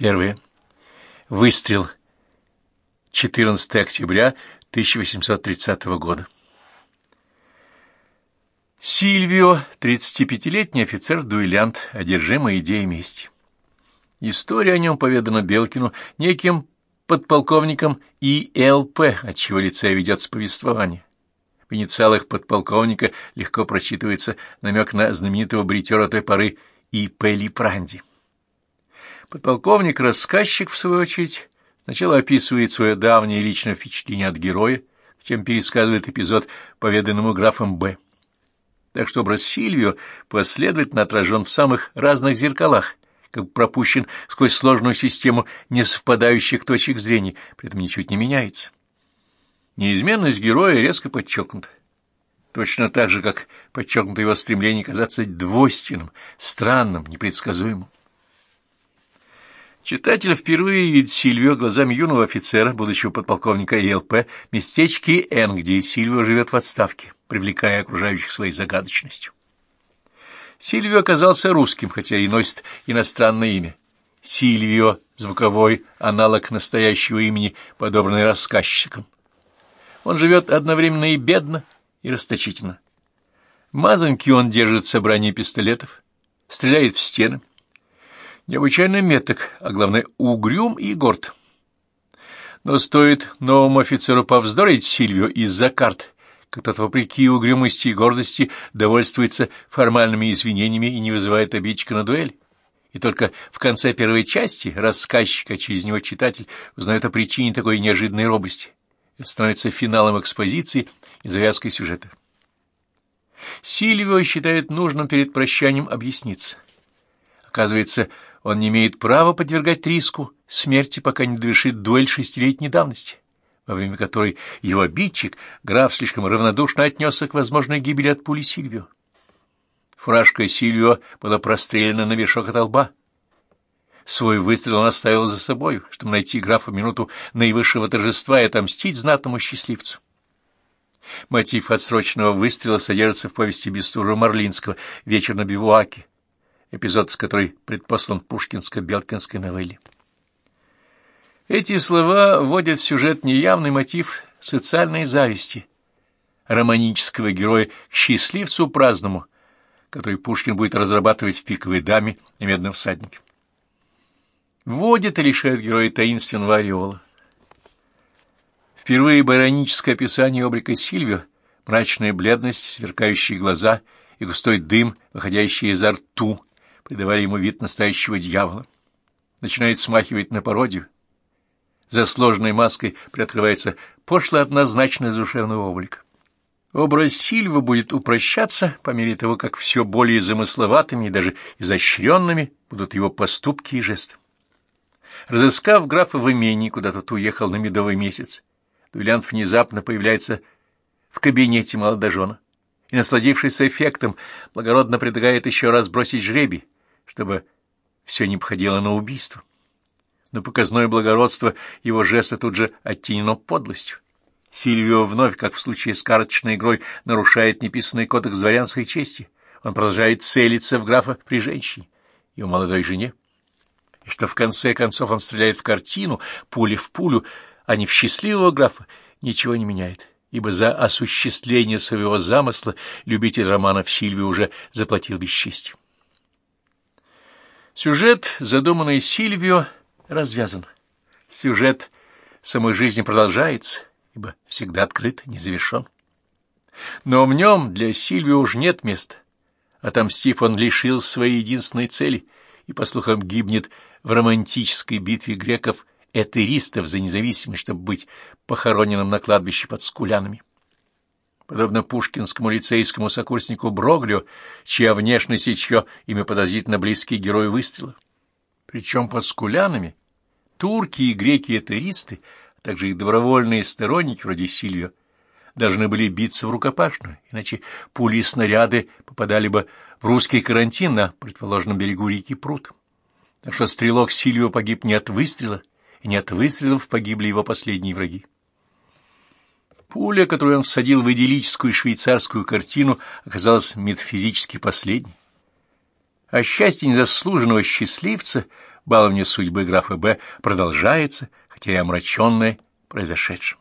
Первое. Выстрел. 14 октября 1830 года. Сильвио, 35-летний офицер-дуэлянт, одержимый идеей мести. История о нем поведана Белкину неким подполковником ИЛП, от чего лица ведется повествование. В инициалах подполковника легко прочитывается намек на знаменитого бритера той поры И.П. Липранди. Подполковник-рассказчик, в свою очередь, сначала описывает свое давнее личное впечатление от героя, затем пересказывает эпизод, поведанному графом Б так что образ Сильвио последовательно отражен в самых разных зеркалах, как пропущен сквозь сложную систему несовпадающих точек зрения, при этом ничуть не меняется. Неизменность героя резко подчеркнута. Точно так же, как подчеркнуто его стремление казаться двойственным, странным, непредсказуемым. Читатель впервые видит Сильвио глазами юного офицера, будущего подполковника ЕЛП, местечки Н, где Сильвио живет в отставке привлекая окружающих своей загадочностью. Сильвио оказался русским, хотя и носит иностранное имя. Сильвио — звуковой аналог настоящего имени, подобранный рассказчиком. Он живет одновременно и бедно, и расточительно. Мазанки он держит собрание пистолетов, стреляет в стены. Необычайно меток, а главное — угрюм и горд. Но стоит новому офицеру повздорить Сильвио из-за карт, как тот, вопреки угрюмости и гордости, довольствуется формальными извинениями и не вызывает обидчика на дуэль. И только в конце первой части рассказчик, а через него читатель, узнает о причине такой неожиданной робости. Это становится финалом экспозиции и завязкой сюжета. Сильвио считает нужным перед прощанием объясниться. Оказывается, он не имеет права подвергать риску смерти, пока не довершит дуэль шестилетней давности во время которой его обидчик, граф, слишком равнодушно отнесся к возможной гибели от пули Сильвио. Фуражка Сильвио была прострелена на вершок от лба. Свой выстрел он оставил за собой, чтобы найти графа минуту наивысшего торжества и отомстить знатному счастливцу. Мотив отсроченного выстрела содержится в повести Бестужева Марлинского «Вечер на бивуаке», эпизод, с которой предпослан пушкинско-белкинской новелле. Эти слова вводят в сюжет неявный мотив социальной зависти романического героя к счастливцу праздному, который Пушкин будет разрабатывать в «Пиковой даме» и «Медном всаднике». Вводит и лишает героя таинственного ореола. Впервые бароническое описание облика Сильвио, мрачная бледность, сверкающие глаза и густой дым, выходящий изо рту, придавали ему вид настоящего дьявола. Начинает смахивать на пародию, за сложной маской приоткрывается пошло однозначный душевный облик. Образ Сильва будет упрощаться по мере того, как все более замысловатыми и даже изощренными будут его поступки и жесты. Разыскав графа в имении, куда тот уехал на медовый месяц, дуэлянт внезапно появляется в кабинете молодожена и, насладившись эффектом, благородно предлагает еще раз бросить жребий, чтобы все не походило на убийство но показное благородство его жеста тут же оттенено подлостью. Сильвио вновь, как в случае с карточной игрой, нарушает неписанный кодекс дворянской чести. Он продолжает целиться в графа при женщине, его молодой жене. И что в конце концов он стреляет в картину, пули в пулю, а не в счастливого графа, ничего не меняет, ибо за осуществление своего замысла любитель романов Сильвио уже заплатил бесчестью. Сюжет, задуманный Сильвио, развязан. Сюжет самой жизни продолжается, ибо всегда открыт, не завершен. Но в нем для Сильвии уж нет места. Отомстив, он лишил своей единственной цели и, по слухам, гибнет в романтической битве греков этеристов за независимость, чтобы быть похороненным на кладбище под скулянами. Подобно пушкинскому лицейскому сокурснику Броглю, чья внешность чье имя подозрительно близкие герою выстрела. Причем под скулянами Турки и греки-этеристы, а также их добровольные сторонники, вроде Сильвио, должны были биться в рукопашную, иначе пули и снаряды попадали бы в русский карантин на предположенном берегу реки Прут. Так что стрелок Сильвио погиб не от выстрела, и не от выстрелов погибли его последние враги. Пуля, которую он всадил в идиллическую швейцарскую картину, оказалась метафизически последней. А счастье незаслуженного счастливца баловня судьбы графа Б. продолжается, хотя и омраченная произошедшим.